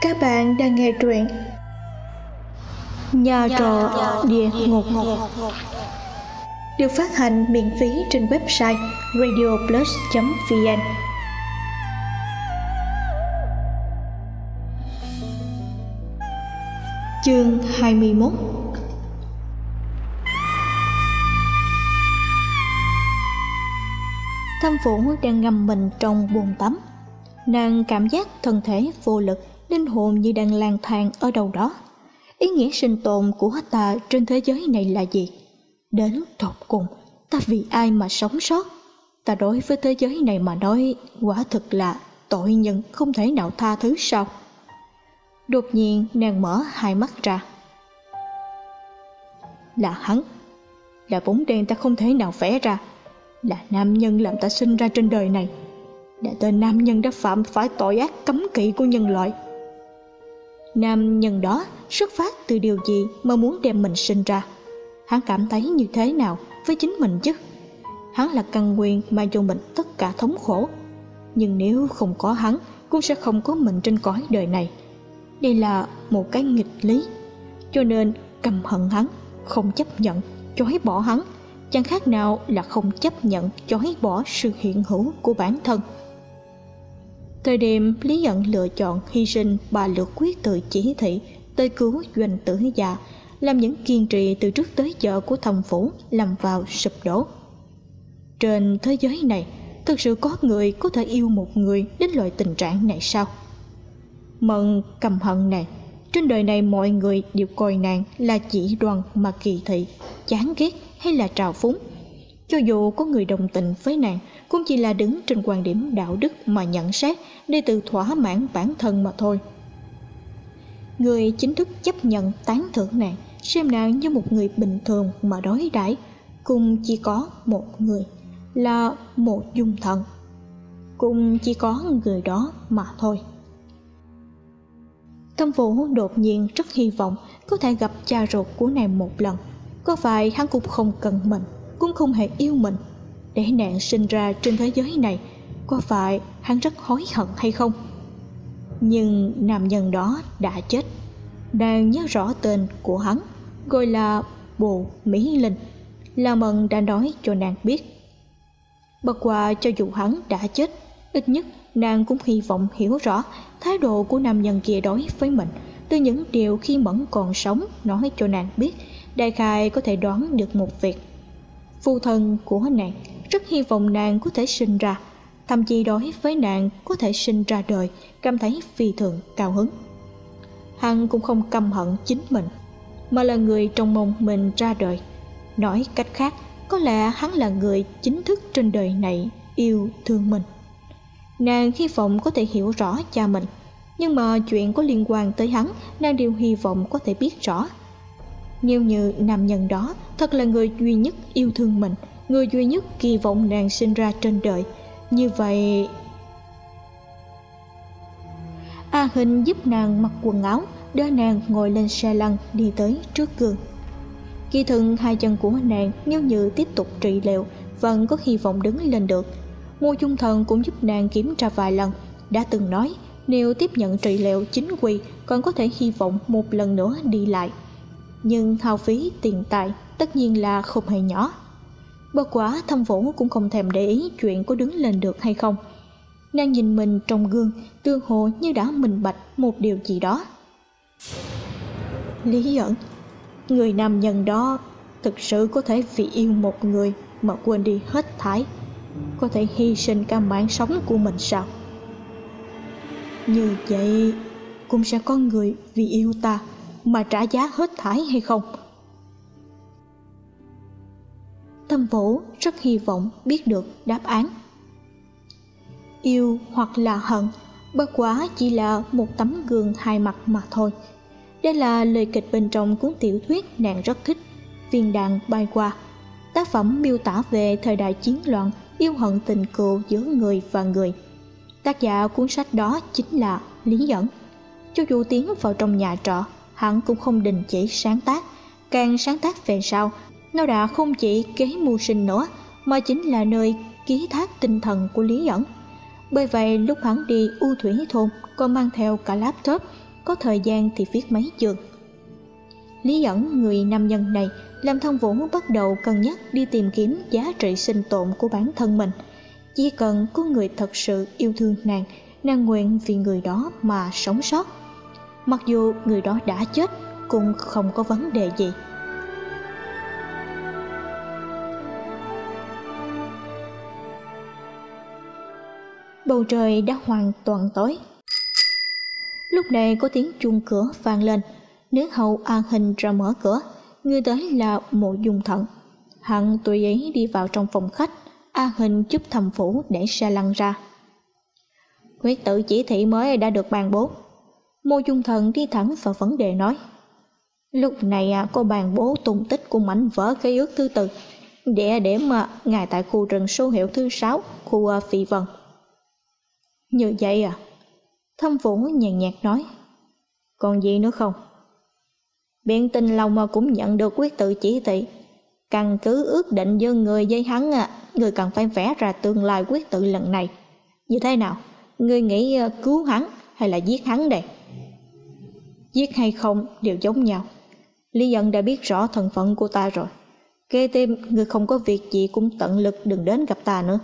Các bạn đang nghe truyện Nhà trọ địa ngục. Được phát hành miễn phí trên website radioplus.vn Chương 21 Thâm Vũ đang ngâm mình trong bồn tắm. Nàng cảm giác thân thể vô lực Linh hồn như đang lang thang ở đâu đó Ý nghĩa sinh tồn của ta trên thế giới này là gì? Đến tột cùng, Ta vì ai mà sống sót? Ta đối với thế giới này mà nói, Quả thực là tội nhân không thể nào tha thứ sao? Đột nhiên, nàng mở hai mắt ra Là hắn Là bóng đen ta không thể nào vẽ ra Là nam nhân làm ta sinh ra trên đời này Là tên nam nhân đã phạm phải tội ác cấm kỵ của nhân loại Nam nhân đó xuất phát từ điều gì mà muốn đem mình sinh ra? Hắn cảm thấy như thế nào với chính mình chứ? Hắn là căn nguyên mang cho mình tất cả thống khổ. Nhưng nếu không có hắn, Cũng sẽ không có mình trên cõi đời này. Đây là một cái nghịch lý. Cho nên căm hận hắn, không chấp nhận, chối bỏ hắn. Chẳng khác nào là không chấp nhận, chối bỏ sự hiện hữu của bản thân thời điểm lý ẩn lựa chọn hy sinh bà lược quyết từ chỉ thị tới cứu doanh tử già, làm những kiên trì từ trước tới giờ của thầm phủ làm vào sụp đổ. Trên thế giới này, thực sự có người có thể yêu một người đến loại tình trạng này sao? Mận cầm hận này, Trên đời này mọi người đều coi nàng là chỉ đoàn mà kỳ thị, Chán ghét hay là trào phúng. Cho dù có người đồng tình với nàng, Cũng chỉ là đứng trên quan điểm đạo đức mà nhận xét đi từ thỏa mãn bản thân mà thôi Người chính thức chấp nhận tán thưởng nàng Xem nàng như một người bình thường mà đối đãi Cùng chỉ có một người Là một dung thần Cùng chỉ có người đó mà thôi Thâm Vũ đột nhiên rất hy vọng có thể gặp cha ruột của nàng một lần. Có phải hắn cũng không cần mình, cũng không hề yêu mình. Để nàng sinh ra trên thế giới này, có phải hắn rất hối hận hay không? Nhưng nam nhân đó đã chết. đang nhớ rõ tên của hắn, gọi là Bồ Mỹ Linh. là Mận đã nói cho nàng biết. Bất qua cho dù hắn đã chết, ít nhất nàng cũng hy vọng hiểu rõ thái độ của nam nhân kia đối với mình từ những điều khi mẫn còn sống nói cho nàng biết đại khai có thể đoán được một việc phu thân của nàng rất hy vọng nàng có thể sinh ra thậm chí đối với nàng có thể sinh ra đời, cảm thấy phi thường cao hứng. Hắn cũng không căm hận chính mình, mà là người trong mong mình ra đời. Nói cách khác, có lẽ hắn là người chính thức trên đời này yêu thương mình. Nàng hy vọng có thể hiểu rõ cha mình, Nhưng mà chuyện có liên quan tới hắn, Nàng đều hy vọng có thể biết rõ. Nếu như nam nhân đó Thật là người duy nhất yêu thương mình, Người duy nhất kỳ vọng nàng sinh ra trên đời như vậy A Hình giúp nàng mặc quần áo đưa nàng ngồi lên xe lăn đi tới trước gương Kỳ thực hai chân của nàng nếu như tiếp tục trị liệu Vẫn có hy vọng đứng lên được Ngô Trung Thần cũng giúp nàng kiểm tra vài lần, đã từng nói nếu tiếp nhận trị liệu chính quy còn có thể hy vọng một lần nữa đi lại. Nhưng hao phí tiền tài tất nhiên là không hề nhỏ. Bất quá thâm vũ cũng không thèm để ý chuyện có đứng lên được hay không. Nàng nhìn mình trong gương, tương hồ như đã minh bạch một điều gì đó. Lý ẩn, người nam nhân đó thực sự có thể vì yêu một người mà quên đi hết thảy, có thể hy sinh cả mạng sống của mình sao như vậy cũng sẽ có người vì yêu ta mà trả giá hết thảy hay không tâm vũ rất hy vọng biết được đáp án. Yêu hoặc là hận, bất quá chỉ là một tấm gương hai mặt mà thôi. Đây là lời kịch bên trong cuốn tiểu thuyết nàng rất thích, viên đạn bay qua. Tác phẩm miêu tả về thời đại chiến loạn, yêu hận tình cựu giữa người và người. Tác giả cuốn sách đó chính là lý dẫn cho dù tiến vào trong nhà trọ, hắn cũng không đình chỉ sáng tác, càng sáng tác về sau nó đã không chỉ kế mưu sinh nữa, mà chính là nơi ký thác tinh thần của lý dẫn bởi vậy, lúc hắn đi u thủy thôn, còn mang theo cả laptop, có thời gian thì viết mấy chương. Lý dẫn người nam nhân này, làm thân vũ bắt đầu cân nhắc đi tìm kiếm giá trị sinh tồn của bản thân mình. Chỉ cần có người thật sự yêu thương nàng nàng nguyện vì người đó mà sống sót. Mặc dù người đó đã chết, cũng không có vấn đề gì. Bầu trời đã hoàn toàn tối. Lúc này có tiếng chuông cửa vang lên. Nữ hầu an hình ra mở cửa. Người tới là mộ dung thận hắn tùy ý đi vào trong phòng khách. An hình giúp thầm phủ để xe lăn ra. Quyết tự chỉ thị mới đã được ban bố. Mô dung thần đi thẳng vào vấn đề nói. Lúc này à, có bàn bố tung tích của mảnh vỡ ký ước thứ tư. Địa điểm mà ngài tại khu rừng số hiệu thứ sáu, khu à, phi vân như vậy à? Thâm vũ nhàn nhạt nói. Còn gì nữa không? Biện tình lòng mà cũng nhận được quyết tự chỉ thị. Căn cứ ước định giữa người với hắn à người cần phải vẽ ra tương lai quyết tự lần này. Như thế nào? Người nghĩ ờ, cứu hắn hay là giết hắn đây? Giết hay không đều giống nhau. Lý dân đã biết rõ thân phận của ta rồi. Kế tiếp người không có việc gì cũng tận lực đừng đến gặp ta nữa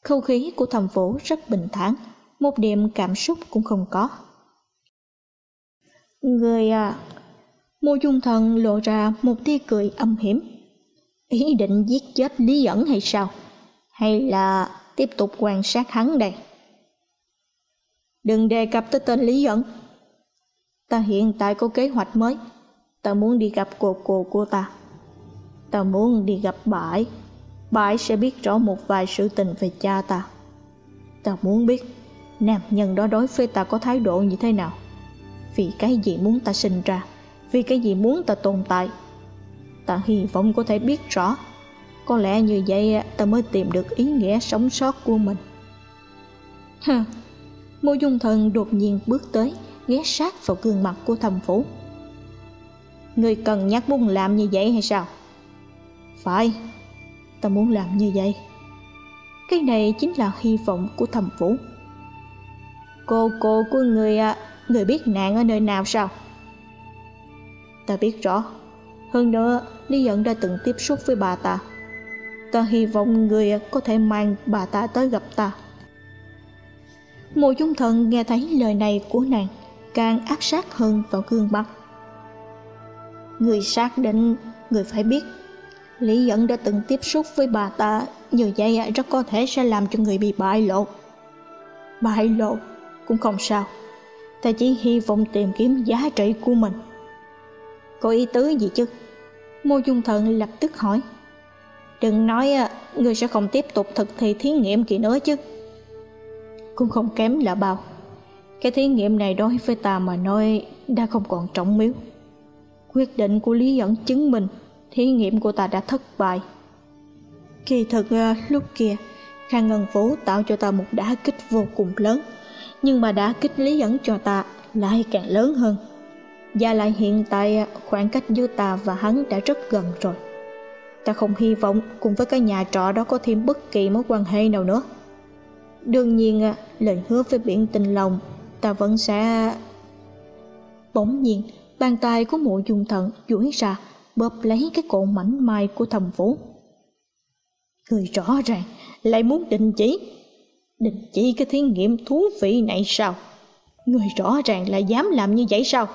không khí của thành phố rất bình thản, một điểm cảm xúc cũng không có. Người à mô dung thần lộ ra một tia cười âm hiểm. Ý định giết chết lý dẫn hay sao? Hay là tiếp tục quan sát hắn đây? Đừng đề cập tới tên lý dẫn. Ta hiện tại có kế hoạch mới. Ta muốn đi gặp cô cô của ta. Ta muốn đi gặp bà ấy bà ấy sẽ biết rõ một vài sự tình về cha ta. Ta muốn biết, nam nhân đó đối với ta có thái độ như thế nào? Vì cái gì muốn ta sinh ra? Vì cái gì muốn ta tồn tại? Ta hy vọng có thể biết rõ. Có lẽ như vậy ta mới tìm được ý nghĩa sống sót của mình. Hừ, mô dung thần đột nhiên bước tới, ghé sát vào gương mặt của thầm phủ. Người cần nhắc muốn làm như vậy hay sao? Phải ta muốn làm như vậy. Cái này chính là hy vọng của thầm phủ cô cô của người à, người biết nạn ở nơi nào sao? Ta biết rõ. Hơn nữa lý dẫn đã từng tiếp xúc với bà ta. Ta hy vọng người à có thể mang bà ta tới gặp ta. Mộ dung thần nghe thấy lời này của nàng càng áp sát hơn vào gương mặt. Người xác định người phải biết lý dẫn đã từng tiếp xúc với bà ta như vậy rất có thể sẽ làm cho người bị bại lộ. Bại lộ? Cũng không sao. Ta chỉ hy vọng tìm kiếm giá trị của mình. Có ý tứ gì chứ? Mô dung thần lập tức hỏi. Đừng nói người sẽ không tiếp tục thực thi thí nghiệm kỳ nữa chứ. Cũng không kém là bao. Cái thí nghiệm này đối với ta mà nói, đã không còn trọng miếu. Quyết định của lý dẫn chứng minh thí nghiệm của ta đã thất bại. Kỳ thực ờ, lúc kia, khang ngân vũ tạo cho ta một đá kích vô cùng lớn, nhưng mà đá kích lý dẫn cho ta lại càng lớn hơn. Và lại hiện tại ờ, khoảng cách giữa ta và hắn đã rất gần rồi. Ta không hy vọng cùng với cái nhà trọ đó có thêm bất kỳ mối quan hệ nào nữa. Đương nhiên ờ, lời hứa với biển tình lòng ta vẫn sẽ bỗng nhiên, bàn tay của mộ dung thận duỗi ra bóp lấy cái cổ mảnh mai của thầm vũ người rõ ràng lại muốn đình chỉ. Đình chỉ cái thí nghiệm thú vị này sao? Người rõ ràng lại dám làm như vậy sao?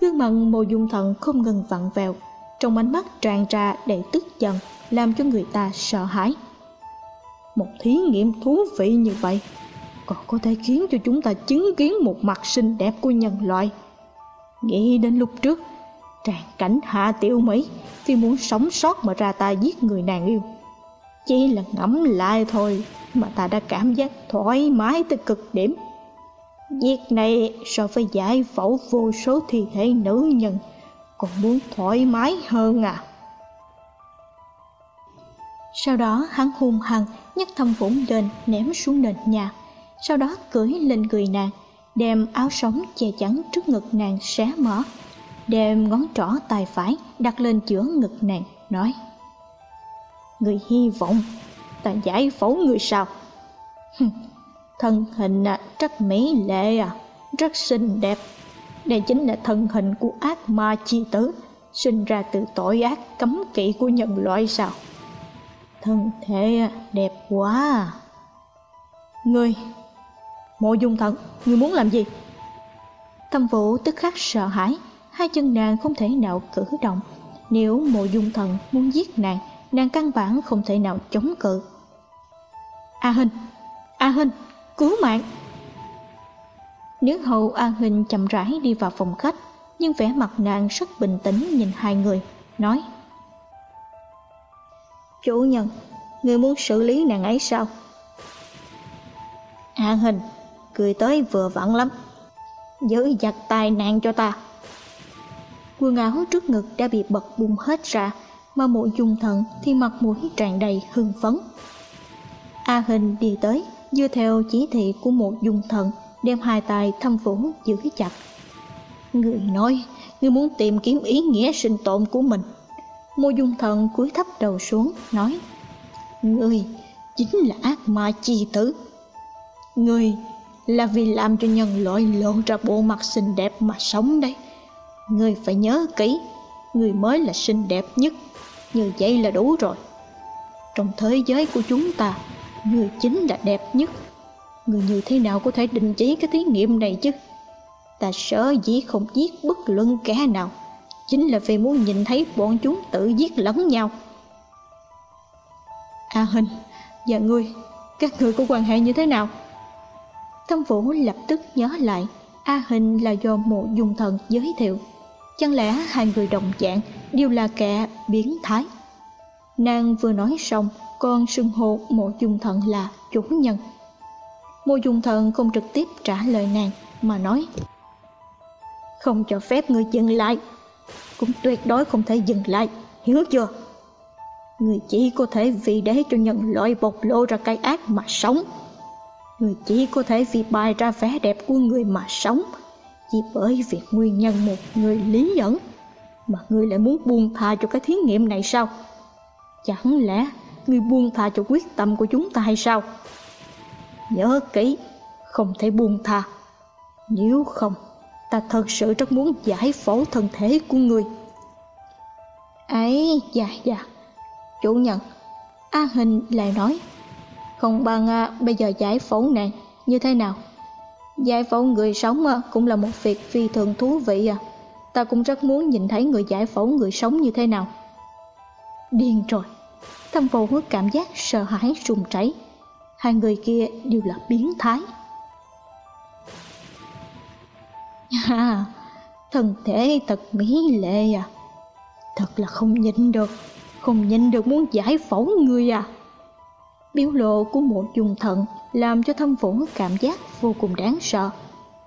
Gương mặt mồ dung thần không ngừng vặn vẹo, trong ánh mắt tràn ra đầy tức giận, làm cho người ta sợ hãi. Một thí nghiệm thú vị như vậy, còn có thể khiến cho chúng ta chứng kiến một mặt xinh đẹp của nhân loại. Nghĩ đến lúc trước tràn cảnh hạ tiểu mỹ vì muốn sống sót mà ra tay giết người nàng yêu. Chỉ là ngẫm lại thôi mà ta đã cảm giác thoải mái tới cực điểm. Việc này so với giải phẫu vô số thi thể nữ nhân còn muốn thoải mái hơn à. Sau đó hắn hung hăng nhấc thâm vũng lên, ném xuống nền nhà. Sau đó cưỡi lên người nàng, đem áo sống che chắn trước ngực nàng xé mở đem ngón trỏ tay phải đặt lên giữa ngực nàng nói người hy vọng ta giải phẫu người sao? Thân hình à, rất mỹ lệ à rất xinh đẹp. Đây chính là thân hình của ác ma chi tử sinh ra từ tội ác cấm kỵ của nhân loại sao? Thân thể à, đẹp quá à. ngươi mộ dung thận ngươi muốn làm gì? Thâm vũ tức khắc sợ hãi hai chân nàng không thể nào cử động. Nếu mộ dung thần muốn giết nàng nàng căn bản không thể nào chống cự. A hình a hình cứu mạng! Nữ hầu a hình chậm rãi đi vào phòng khách nhưng vẻ mặt nàng rất bình tĩnh nhìn hai người nói chủ nhân người muốn xử lý nàng ấy sao? A hình cười tới vừa vặn lắm. Giữ giặt tai nạn cho ta quần áo trước ngực đã bị bật bung hết ra, mà mụ dung thần thì mặt mũi tràn đầy hưng phấn. A hình đi tới dưa theo chỉ thị của một dung thần, đem hai tay thâm phủ giữ chặt. Người nói, người muốn tìm kiếm ý nghĩa sinh tồn của mình. Mô dung thần cúi thấp đầu xuống, nói, người chính là ác ma chi tử. Người là vì làm cho nhân loại lộ ra bộ mặt xinh đẹp mà sống đấy người phải nhớ kỹ người mới là xinh đẹp nhất như vậy là đủ rồi. Trong thế giới của chúng ta người chính là đẹp nhất. Người như thế nào có thể đình chỉ cái thí nghiệm này chứ? Ta sợ dĩ không giết bất luận kẻ nào chính là vì muốn nhìn thấy bọn chúng tự giết lẫn nhau. A à, hình và ngươi các người có quan hệ như thế nào? Thâm vũ lập tức nhớ lại a hình là do mộ dung thần giới thiệu chẳng lẽ hai người đồng dạng đều là kẻ biến thái? Nàng vừa nói xong, còn xưng hô mộ dung thần là chủ nhân. Mộ dung thần không trực tiếp trả lời nàng, mà nói, không cho phép ngươi dừng lại. Cũng tuyệt đối không thể dừng lại, hiểu chưa? Người chỉ có thể vì để cho nhân loại bộc lộ ra cái ác mà sống. Người chỉ có thể vì bài ra vẻ đẹp của người mà sống chỉ bởi việc nguyên nhân một người lý dẫn mà ngươi lại muốn buông tha cho cái thí nghiệm này sao? Chẳng lẽ ngươi buông tha cho quyết tâm của chúng ta hay sao? Nhớ kỹ không thể buông tha. Nếu không ta thật sự rất muốn giải phẫu thân thể của ngươi. Ấy dạ dạ chủ nhân a hình lại nói không bằng à, bây giờ giải phẫu nàng như thế nào? Giải phẫu người sống à, cũng là một việc phi thường thú vị à. Ta cũng rất muốn nhìn thấy người giải phẫu người sống như thế nào. Điên rồi. Thâm vô hứa cảm giác sợ hãi rùng chảy. hai người kia đều là biến thái. Ha, thân thể thật mỹ lệ à. Thật là không nhìn được, không nhìn được muốn giải phẫu người à biểu lộ của một dùng thận làm cho thâm vũ cảm giác vô cùng đáng sợ.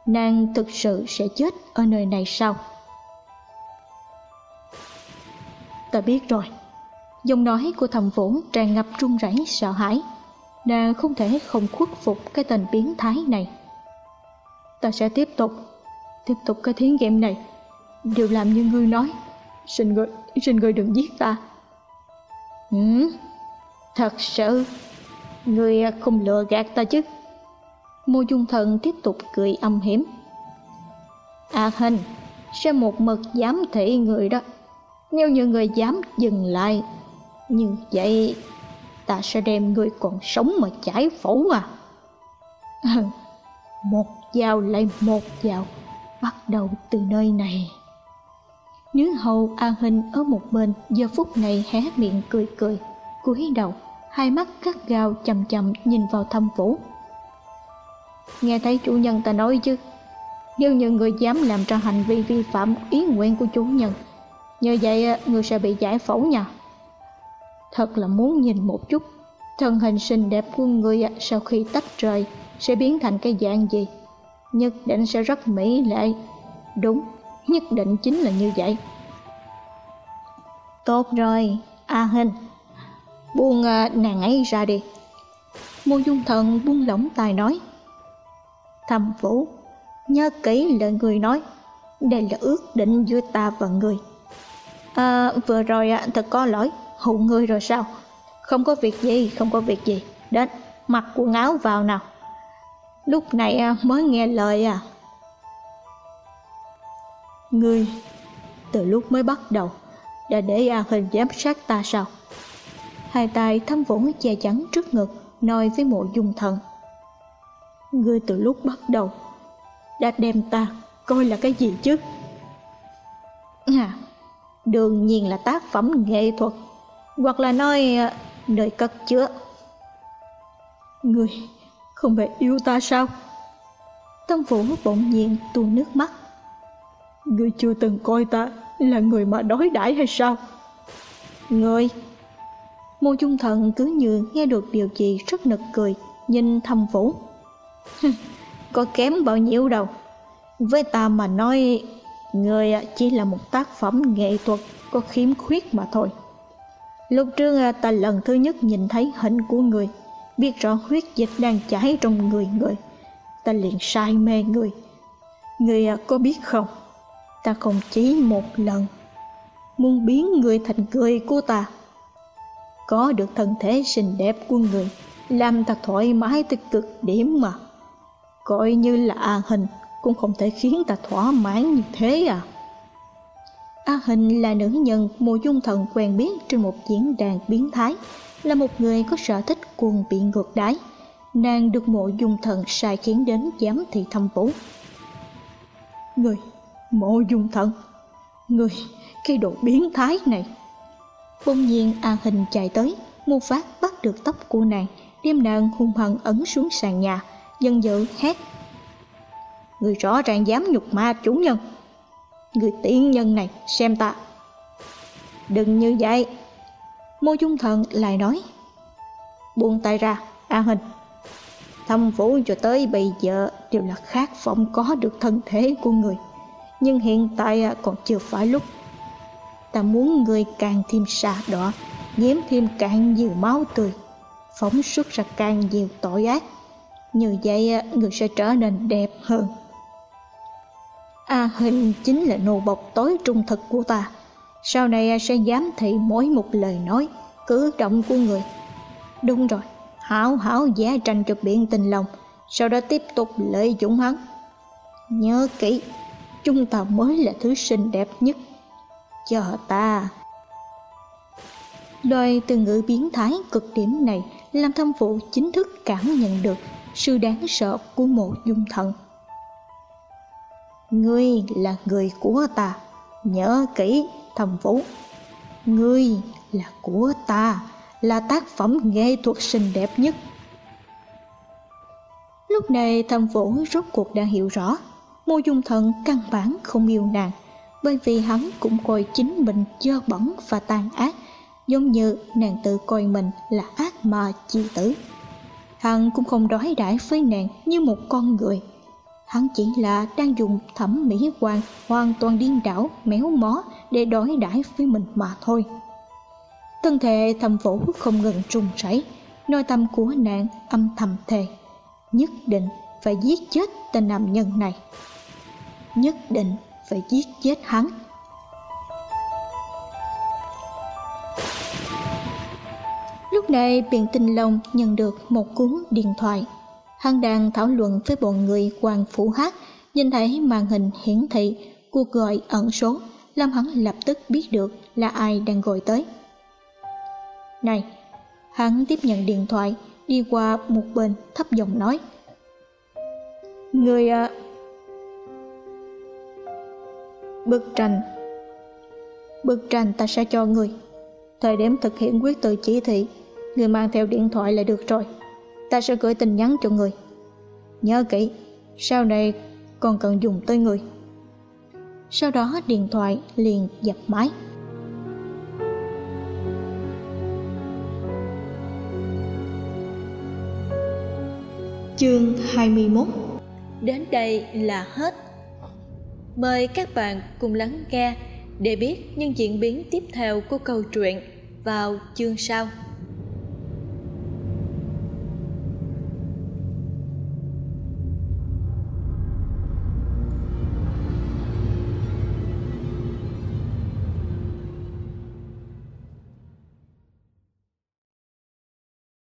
Nàng thực sự sẽ chết ở nơi này sao? Ta biết rồi. Giọng nói của thầm vũ tràn ngập run rẩy sợ hãi. Nàng không thể không khuất phục cái tên biến thái này. Ta sẽ tiếp tục tiếp tục cái thí nghiệm này. Đều làm như ngươi nói xin ngươi xin ngươi đừng giết ta. Ừ, thật sự? Người không lừa gạt ta chứ? Mô dung thần tiếp tục cười âm hiểm. À a hình sẽ một mực dám thị người đó. Nếu như người dám dừng lại, như vậy ta sẽ đem người còn sống mà giải phẫu à. Một dao lại một dao, bắt đầu từ nơi này. Nữ hầu a hình ở một bên, giờ phút này hé miệng cười cười, cúi đầu hai mắt cắt gao chầm chậm nhìn vào thâm vũ. Nghe thấy chủ nhân ta nói chứ, nếu như người dám làm ra hành vi vi phạm ý nguyện của chủ nhân như vậy à, người sẽ bị giải phẫu nha. Thật là muốn nhìn một chút, thân hình xinh đẹp của người à, sau khi tách rời sẽ biến thành cái dạng gì? Nhất định sẽ rất mỹ lệ. Đúng, nhất định chính là như vậy. Tốt rồi, a hình buông à, nàng ấy ra đi. Mô dung thần buông lỏng tài nói. Thầm vũ nhớ kỹ lời người nói. Đây là ước định giữa ta và người. À, vừa rồi à, thật có lỗi. Hụ người rồi sao? Không có việc gì không có việc gì. Đến mặc quần áo vào nào. Lúc này à, mới nghe lời à. Ngươi từ lúc mới bắt đầu đã để à, Hình giám sát ta sao? Hai tay thâm vũ che chắn trước ngực nói với mộ dung thần. Ngươi từ lúc bắt đầu đã đem ta coi là cái gì chứ? À, đương nhiên là tác phẩm nghệ thuật hoặc là nói à, nơi cất chứa. Ngươi không phải yêu ta sao? Tâm Vũ bỗng nhiên tuôn nước mắt. Ngươi chưa từng coi ta là người mà đối đãi hay sao? Ngươi Mô Trung Thần cứ như nghe được điều gì rất nực cười, nhìn thâm vũ. Có kém bao nhiêu đâu. Với ta mà nói, người chỉ là một tác phẩm nghệ thuật có khiếm khuyết mà thôi. Lúc trước ta lần thứ nhất nhìn thấy hình của người, biết rõ huyết dịch đang chảy trong người người. Ta liền say mê người. Người có biết không, ta không chỉ một lần muốn biến người thành người của ta có được thân thể xinh đẹp của người, làm thật thoải mái tích cực điểm mà. Coi như là a hình cũng không thể khiến ta thỏa mãn như thế à. A hình là nữ nhân mùa dung thần quen biết trên một diễn đàn biến thái, là một người có sở thích cuồng bị ngược đái. Nàng được mộ dung thần sai khiến đến giám thị thâm vũ. Người, mộ dung thần. Người, cái đồ biến thái này bỗng nhiên a hình chạy tới một phát bắt được tóc của nàng, đem nàng hung hăng ấn xuống sàn nhà dân dữ hét. Người rõ ràng dám nhục ma chủ nhân. Người tiên nhân này, xem ta. Đừng như vậy. Mô dung thần lại nói. Buông tay ra, a hình. Thâm vũ cho tới bây giờ đều là khát vọng có được thân thể của người. Nhưng hiện tại à, còn chưa phải lúc ta muốn người càng thêm xa đỏ nhiễm thêm càng nhiều máu tươi. Phóng xuất ra càng nhiều tội ác, như vậy à, người sẽ trở nên đẹp hơn. A hình chính là nô bộc tối trung thực của ta. Sau này à, sẽ giám thị mỗi một lời nói, cử động của người. Đúng rồi, hảo hảo giá tranh cho biển tình lòng, sau đó tiếp tục lợi dụng hắn. Nhớ kỹ, chúng ta mới là thứ xinh đẹp nhất cho ta Loài từ ngữ biến thái cực điểm này làm thâm phụ chính thức cảm nhận được sự đáng sợ của một dung thần. Ngươi là người của ta, nhớ kỹ thâm vũ. Ngươi là của ta, là tác phẩm nghệ thuật xinh đẹp nhất. Lúc này thâm vũ rốt cuộc đã hiểu rõ, mô dung thần căn bản không yêu nàng bởi vì hắn cũng coi chính mình dơ bẩn và tàn ác, giống như nàng tự coi mình là ác ma chi tử. Hắn cũng không đối đãi với nàng như một con người. Hắn chỉ là đang dùng thẩm mỹ quan hoàn toàn điên đảo, méo mó để đối đãi với mình mà thôi. Thân thể thầm vũ không ngừng run rẩy, nội tâm của nàng âm thầm thề, nhất định phải giết chết tên nam nhân này. Nhất định phải giết chết hắn. Lúc này biện tinh long nhận được một cuốn điện thoại. Hắn đang thảo luận với bọn người hoàng phủ hát nhìn thấy màn hình hiển thị, cuộc gọi ẩn số, làm hắn lập tức biết được là ai đang gọi tới. Này, hắn tiếp nhận điện thoại, đi qua một bên thấp giọng nói, người à, Bức tranh. Bức tranh ta sẽ cho người. Thời điểm thực hiện quyết tự chỉ thị, Người mang theo điện thoại là được rồi. Ta sẽ gửi tin nhắn cho người. Nhớ kỹ, Sau này còn cần dùng tới người. Sau đó điện thoại liền dập máy. Chương 21 Đến đây là hết. Mời các bạn cùng lắng nghe để biết những diễn biến tiếp theo của câu chuyện vào chương sau.